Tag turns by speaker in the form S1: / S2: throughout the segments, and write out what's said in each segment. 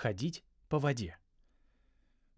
S1: ходить по воде.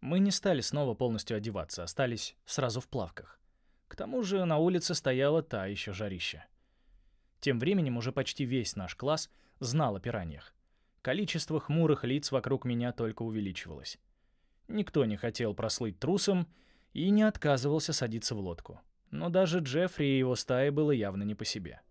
S1: Мы не стали снова полностью одеваться, остались сразу в плавках. К тому же на улице стояла та еще жарища. Тем временем уже почти весь наш класс знал о пираньях. Количество хмурых лиц вокруг меня только увеличивалось. Никто не хотел прослыть трусом и не отказывался садиться в лодку. Но даже Джеффри и его стае было явно не по себе.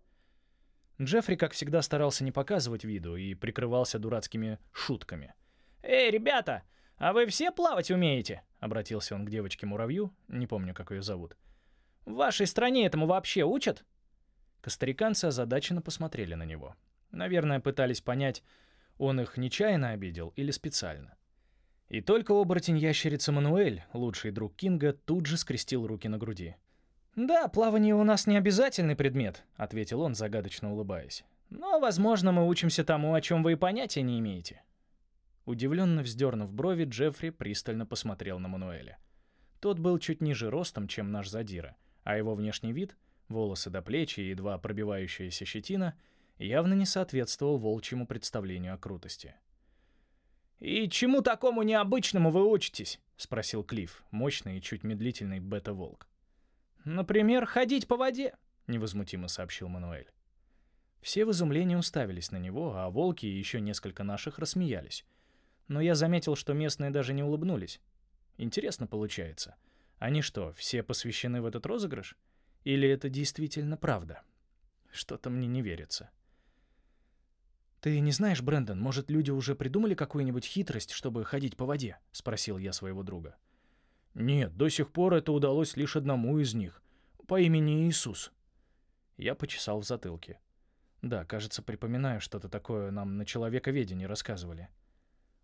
S1: Джеффри, как всегда, старался не показывать виду и прикрывался дурацкими шутками. «Эй, ребята, а вы все плавать умеете?» — обратился он к девочке-муравью, не помню, как ее зовут. «В вашей стране этому вообще учат?» Костариканцы озадаченно посмотрели на него. Наверное, пытались понять, он их нечаянно обидел или специально. И только оборотень-ящерица Мануэль, лучший друг Кинга, тут же скрестил руки на груди. «Да, плавание у нас не обязательный предмет», — ответил он, загадочно улыбаясь. «Но, возможно, мы учимся тому, о чем вы и понятия не имеете». Удивленно вздернув брови, Джеффри пристально посмотрел на Мануэля. Тот был чуть ниже ростом, чем наш задира, а его внешний вид, волосы до плеч и едва пробивающаяся щетина, явно не соответствовал волчьему представлению о крутости. «И чему такому необычному вы учитесь?» — спросил Клифф, мощный и чуть медлительный бета-волк. «Например, ходить по воде», — невозмутимо сообщил Мануэль. Все в изумлении уставились на него, а волки и еще несколько наших рассмеялись. Но я заметил, что местные даже не улыбнулись. Интересно получается. Они что, все посвящены в этот розыгрыш? Или это действительно правда? Что-то мне не верится. «Ты не знаешь, Брэндон, может, люди уже придумали какую-нибудь хитрость, чтобы ходить по воде?» — спросил я своего друга. «Нет, до сих пор это удалось лишь одному из них, по имени Иисус». Я почесал в затылке. Да, кажется, припоминаю, что-то такое нам на человековедении рассказывали.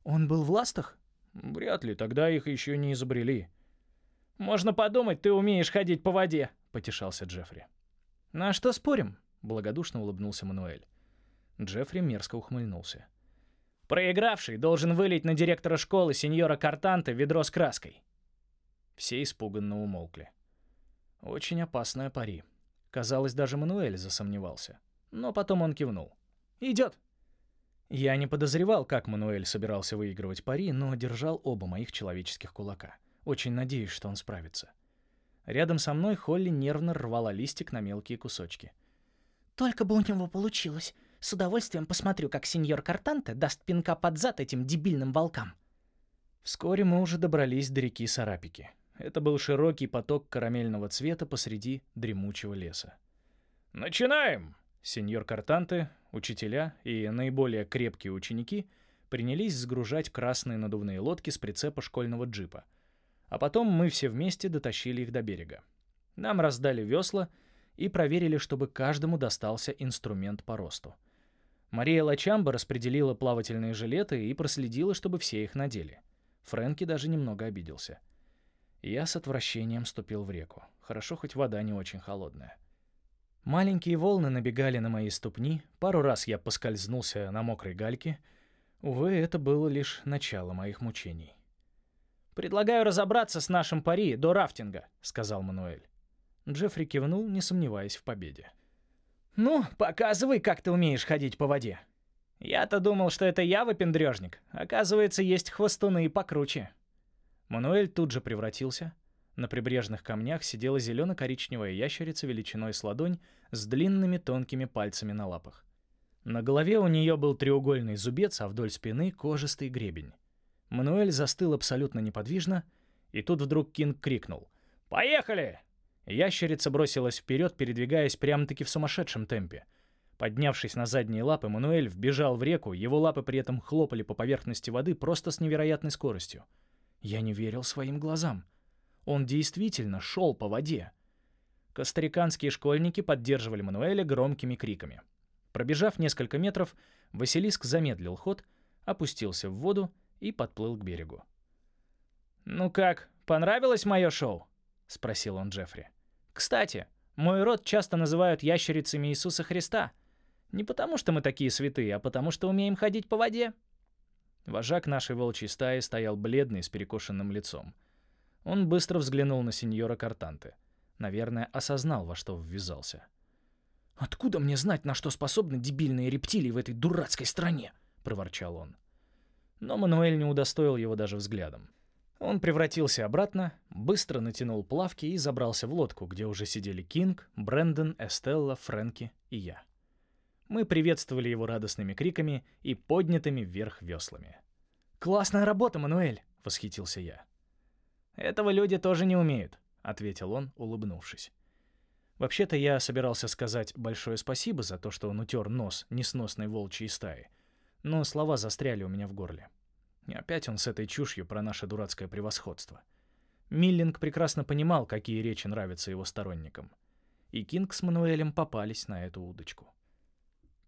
S1: «Он был в ластах?» «Вряд ли, тогда их еще не изобрели». «Можно подумать, ты умеешь ходить по воде», — потешался Джеффри. «На что спорим?» — благодушно улыбнулся Мануэль. Джеффри мерзко ухмыльнулся. «Проигравший должен вылить на директора школы сеньора Картанте ведро с краской». Все испуганно умолкли. Очень опасная пари. Казалось, даже Мануэль засомневался. Но потом он кивнул. «Идет!» Я не подозревал, как Мануэль собирался выигрывать пари, но держал оба моих человеческих кулака. Очень надеюсь, что он справится. Рядом со мной Холли нервно рвала листик на мелкие кусочки.
S2: «Только бы у него получилось. С удовольствием посмотрю, как сеньор Картанте даст пинка под зад этим дебильным волкам».
S1: Вскоре мы уже добрались до реки Сарапики. Это был широкий поток карамельного цвета посреди дремучего леса. «Начинаем!» Сеньор Картанте, учителя и наиболее крепкие ученики принялись сгружать красные надувные лодки с прицепа школьного джипа. А потом мы все вместе дотащили их до берега. Нам раздали весла и проверили, чтобы каждому достался инструмент по росту. Мария Лачамба распределила плавательные жилеты и проследила, чтобы все их надели. Фрэнки даже немного обиделся. Я с отвращением ступил в реку. Хорошо, хоть вода не очень холодная. Маленькие волны набегали на мои ступни, пару раз я поскользнулся на мокрой гальке. Увы, это было лишь начало моих мучений. «Предлагаю разобраться с нашим пари до рафтинга», — сказал Мануэль. Джеффри кивнул, не сомневаясь в победе. «Ну, показывай, как ты умеешь ходить по воде». «Я-то думал, что это я выпендрёжник. Оказывается, есть хвостуны и покруче». Мануэль тут же превратился. На прибрежных камнях сидела зелено-коричневая ящерица величиной с ладонь с длинными тонкими пальцами на лапах. На голове у нее был треугольный зубец, а вдоль спины — кожистый гребень. Мануэль застыл абсолютно неподвижно, и тут вдруг Кинг крикнул «Поехали!». Ящерица бросилась вперед, передвигаясь прямо-таки в сумасшедшем темпе. Поднявшись на задние лапы, Мануэль вбежал в реку, его лапы при этом хлопали по поверхности воды просто с невероятной скоростью. Я не верил своим глазам. Он действительно шел по воде. Костариканские школьники поддерживали Мануэля громкими криками. Пробежав несколько метров, Василиск замедлил ход, опустился в воду и подплыл к берегу. «Ну как, понравилось мое шоу?» — спросил он Джеффри. «Кстати, мой род часто называют ящерицами Иисуса Христа. Не потому, что мы такие святые, а потому, что умеем ходить по воде». Вожак нашей волчьей стаи стоял бледный, с перекошенным лицом. Он быстро взглянул на сеньора Картанте. Наверное, осознал, во что ввязался. «Откуда мне знать, на что способны дебильные рептилии в этой дурацкой стране?» — проворчал он. Но Мануэль не удостоил его даже взглядом. Он превратился обратно, быстро натянул плавки и забрался в лодку, где уже сидели Кинг, Брэндон, Эстелла, Фрэнки и я. Мы приветствовали его радостными криками и поднятыми вверх веслами.
S2: «Классная работа, Мануэль!»
S1: — восхитился я. «Этого люди тоже не умеют», — ответил он, улыбнувшись. Вообще-то я собирался сказать большое спасибо за то, что он утер нос несносной волчьей стаи, но слова застряли у меня в горле. И опять он с этой чушью про наше дурацкое превосходство. Миллинг прекрасно понимал, какие речи нравятся его сторонникам. И Кинг с Мануэлем попались на эту удочку.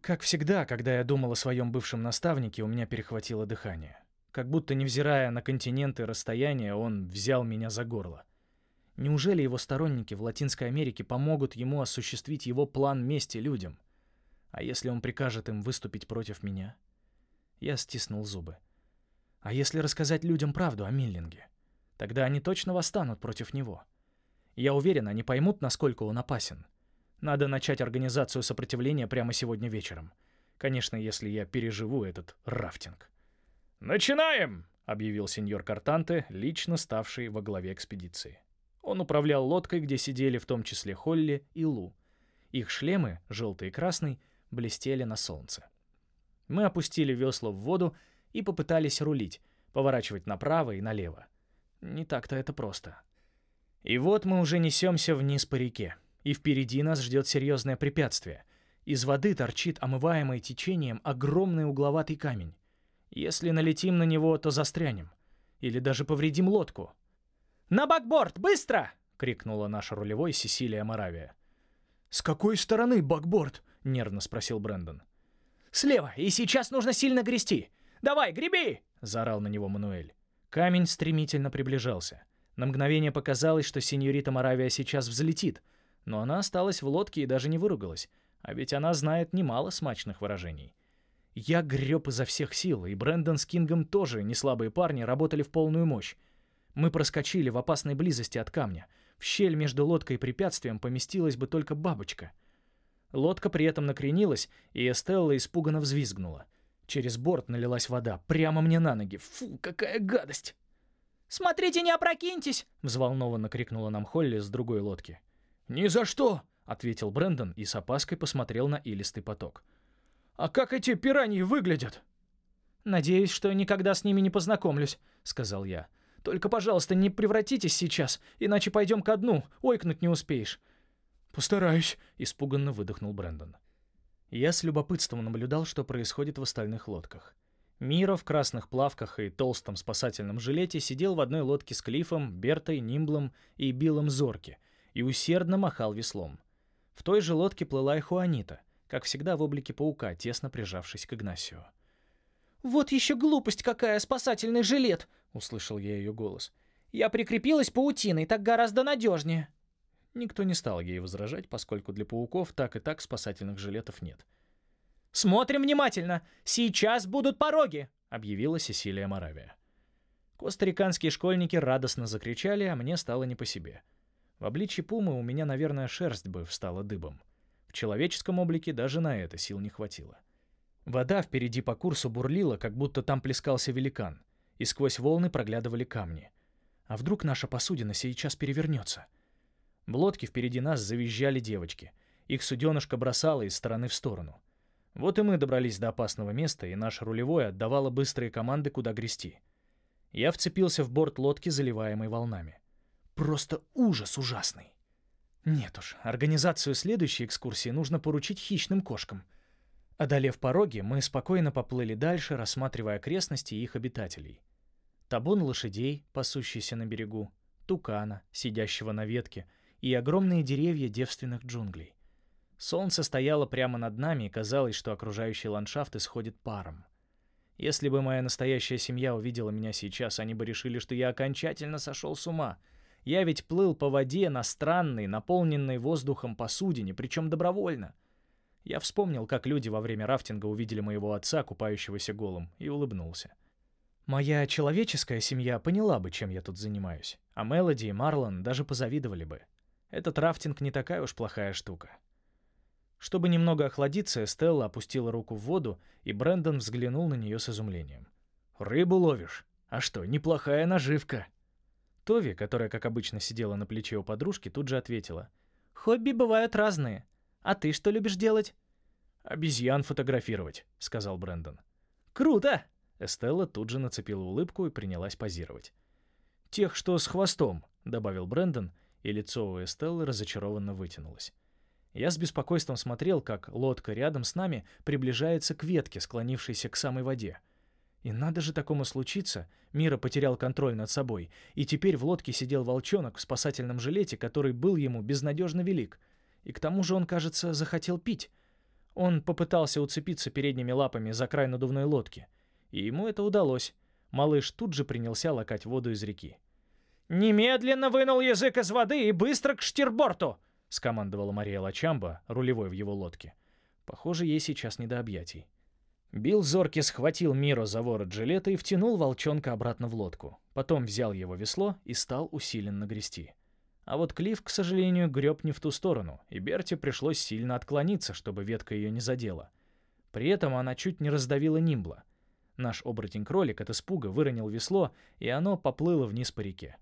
S1: Как всегда, когда я думал о своем бывшем наставнике, у меня перехватило дыхание. Как будто, невзирая на континенты и расстояния, он взял меня за горло. Неужели его сторонники в Латинской Америке помогут ему осуществить его план мести людям? А если он прикажет им выступить против меня? Я стиснул зубы. А если рассказать людям правду о Миллинге? Тогда они точно восстанут против него. Я уверен, они поймут, насколько он опасен. Надо начать организацию сопротивления прямо сегодня вечером. Конечно, если я переживу этот рафтинг. «Начинаем!» — объявил сеньор Картанте, лично ставший во главе экспедиции. Он управлял лодкой, где сидели в том числе Холли и Лу. Их шлемы, желтый и красный, блестели на солнце. Мы опустили весла в воду и попытались рулить, поворачивать направо и налево. Не так-то это просто. И вот мы уже несемся вниз по реке, и впереди нас ждет серьезное препятствие. Из воды торчит омываемый течением огромный угловатый камень. Если налетим на него, то застрянем. Или даже повредим лодку.
S2: «На бакборд, быстро!» — крикнула
S1: наша рулевой Сесилия Моравия.
S3: «С какой стороны бакборд?» — нервно спросил Брэндон.
S2: «Слева, и сейчас нужно сильно грести. Давай, греби!»
S1: — заорал на него Мануэль. Камень стремительно приближался. На мгновение показалось, что сеньорита Моравия сейчас взлетит, но она осталась в лодке и даже не выругалась, а ведь она знает немало смачных выражений. Я греб изо всех сил, и Брэндон с Кингом тоже, не слабые парни, работали в полную мощь. Мы проскочили в опасной близости от камня. В щель между лодкой и препятствием поместилась бы только бабочка. Лодка при этом накренилась, и Эстелла испуганно взвизгнула — Через борт налилась вода, прямо мне на ноги. Фу, какая гадость!
S2: «Смотрите, не опрокиньтесь!»
S1: — взволнованно крикнула нам Холли с другой лодки.
S3: «Ни за что!»
S1: — ответил Брэндон и с опаской посмотрел на илистый поток.
S3: «А как эти пираньи выглядят?»
S2: «Надеюсь, что никогда с ними не познакомлюсь», — сказал я. «Только, пожалуйста, не превратитесь сейчас, иначе пойдем ко дну, ойкнуть не успеешь».
S3: «Постараюсь», —
S1: испуганно выдохнул Брэндон. Я с любопытством наблюдал, что происходит в остальных лодках. Мира в красных плавках и толстом спасательном жилете сидел в одной лодке с Клифом, Бертой, Нимблом и Биллом Зорки и усердно махал веслом. В той же лодке плыла и Хуанита, как всегда в облике паука, тесно прижавшись к Игнасио.
S2: «Вот еще глупость какая, спасательный жилет!» — услышал я ее голос. «Я прикрепилась паутиной, так гораздо надежнее».
S1: Никто не стал ей возражать, поскольку для пауков так и так спасательных жилетов нет.
S2: «Смотрим внимательно! Сейчас будут пороги!» — объявила Сесилия Моравия.
S1: Костариканские школьники радостно закричали, а мне стало не по себе. В обличье пумы у меня, наверное, шерсть бы встала дыбом. В человеческом облике даже на это сил не хватило. Вода впереди по курсу бурлила, как будто там плескался великан, и сквозь волны проглядывали камни. А вдруг наша посудина сейчас перевернется — в лодке впереди нас завизжали девочки. Их суденышко бросало из стороны в сторону. Вот и мы добрались до опасного места, и наш рулевой отдавала быстрые команды, куда грести. Я вцепился в борт лодки, заливаемой волнами. Просто ужас ужасный. Нет уж, организацию следующей экскурсии нужно поручить хищным кошкам. Одолев пороги, мы спокойно поплыли дальше, рассматривая окрестности и их обитателей. Табун лошадей, пасущийся на берегу, тукана, сидящего на ветке — и огромные деревья девственных джунглей. Солнце стояло прямо над нами, и казалось, что окружающий ландшафт исходит паром. Если бы моя настоящая семья увидела меня сейчас, они бы решили, что я окончательно сошел с ума. Я ведь плыл по воде на странной, наполненной воздухом посудине, причем добровольно. Я вспомнил, как люди во время рафтинга увидели моего отца, купающегося голым, и улыбнулся. Моя человеческая семья поняла бы, чем я тут занимаюсь, а Мелоди и Марлон даже позавидовали бы. Этот рафтинг не такая уж плохая штука. Чтобы немного охладиться, Эстелла опустила руку в воду, и Брэндон взглянул на нее с изумлением. «Рыбу ловишь? А что, неплохая наживка». Тови, которая, как обычно, сидела на плече у подружки, тут же ответила.
S2: «Хобби бывают разные. А ты что любишь делать?»
S1: «Обезьян фотографировать», — сказал Брэндон.
S2: «Круто!»
S1: Эстелла тут же нацепила улыбку и принялась позировать. «Тех, что с хвостом», — добавил Брэндон, и лицо у Эстеллы разочарованно вытянулось. Я с беспокойством смотрел, как лодка рядом с нами приближается к ветке, склонившейся к самой воде. И надо же такому случиться, Мира потерял контроль над собой, и теперь в лодке сидел волчонок в спасательном жилете, который был ему безнадежно велик. И к тому же он, кажется, захотел пить. Он попытался уцепиться передними лапами за край надувной лодки. И ему это удалось. Малыш тут же принялся лакать воду из реки.
S2: «Немедленно вынул язык из воды и быстро к штирборту!»
S1: — скомандовала Мария Лачамба, рулевой в его лодке. Похоже, ей сейчас не до объятий. Билл Зорки схватил Миро за ворот жилета и втянул волчонка обратно в лодку. Потом взял его весло и стал усиленно грести. А вот Клифф, к сожалению, греб не в ту сторону, и Берти пришлось сильно отклониться, чтобы ветка ее не задела. При этом она чуть не раздавила Нимбла. Наш оборотень-кролик от испуга выронил весло, и оно поплыло вниз по реке.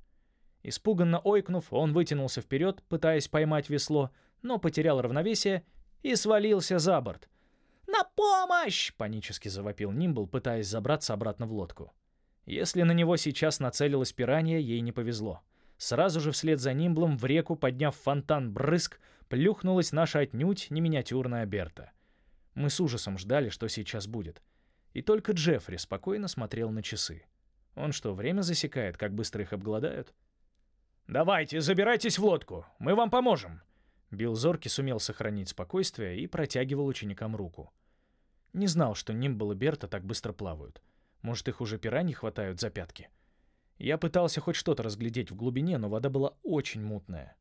S1: Испуганно ойкнув, он вытянулся вперед, пытаясь поймать весло, но потерял равновесие и свалился за борт.
S2: «На помощь!»
S1: — панически завопил Нимбл, пытаясь забраться обратно в лодку. Если на него сейчас нацелилась пиранья, ей не повезло. Сразу же вслед за Нимблом в реку, подняв фонтан брызг, плюхнулась наша отнюдь не миниатюрная Берта. Мы с ужасом ждали, что сейчас будет. И только Джеффри спокойно смотрел на часы. Он что, время засекает, как быстро их обгладают? «Давайте, забирайтесь в лодку, мы вам поможем!» Билл Зорки сумел сохранить спокойствие и протягивал ученикам руку. Не знал, что Нимбл и Берта так быстро плавают. Может, их уже пираньи хватают за пятки? Я пытался хоть что-то разглядеть в глубине, но вода была очень мутная.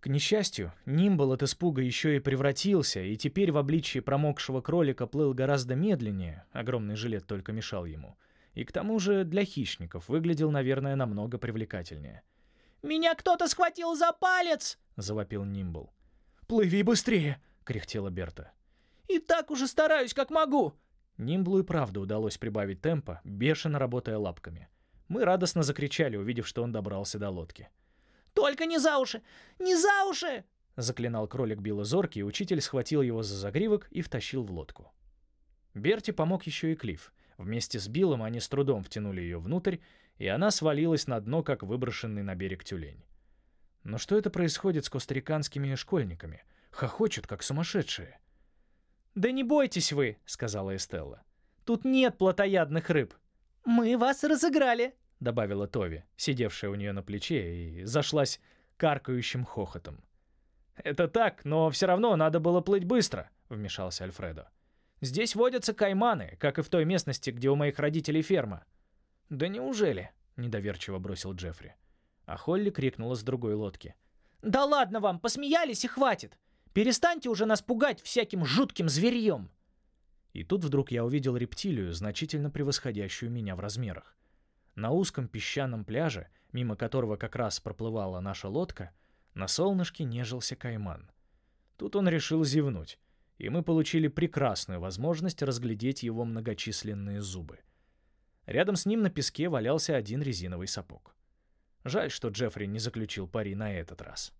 S1: К несчастью, Нимбл от испуга еще и превратился, и теперь в обличье промокшего кролика плыл гораздо медленнее, огромный жилет только мешал ему. И к тому же для хищников выглядел, наверное, намного привлекательнее.
S2: «Меня кто-то схватил за палец!»
S1: — завопил Нимбл.
S3: «Плыви быстрее!»
S1: — кряхтела Берта.
S2: «И так уже стараюсь, как могу!»
S1: Нимблу и правда удалось прибавить темпа, бешено работая лапками. Мы радостно закричали, увидев, что он добрался до лодки.
S2: «Только не за уши! Не за уши!»
S1: — заклинал кролик Билла Зорки, и учитель схватил его за загривок и втащил в лодку. Берти помог еще и Клифф. Вместе с Биллом они с трудом втянули ее внутрь, и она свалилась на дно, как выброшенный на берег тюлень. Но что это происходит с костариканскими школьниками? Хохочут, как сумасшедшие.
S2: «Да не бойтесь вы», — сказала Эстелла. «Тут нет плотоядных рыб». «Мы вас разыграли», — добавила Тови, сидевшая у нее на плече, и зашлась каркающим хохотом.
S1: «Это так, но все равно надо было плыть быстро», — вмешался Альфредо. «Здесь водятся кайманы, как и в той местности, где у моих родителей ферма». «Да неужели?» — недоверчиво бросил Джеффри. А Холли крикнула с другой лодки.
S2: «Да ладно вам, посмеялись и хватит! Перестаньте уже нас пугать всяким жутким зверьем!»
S1: И тут вдруг я увидел рептилию, значительно превосходящую меня в размерах. На узком песчаном пляже, мимо которого как раз проплывала наша лодка, на солнышке нежился кайман. Тут он решил зевнуть, и мы получили прекрасную возможность разглядеть его многочисленные зубы — Рядом с ним на песке валялся один резиновый сапог. Жаль, что Джеффри не заключил пари на этот раз.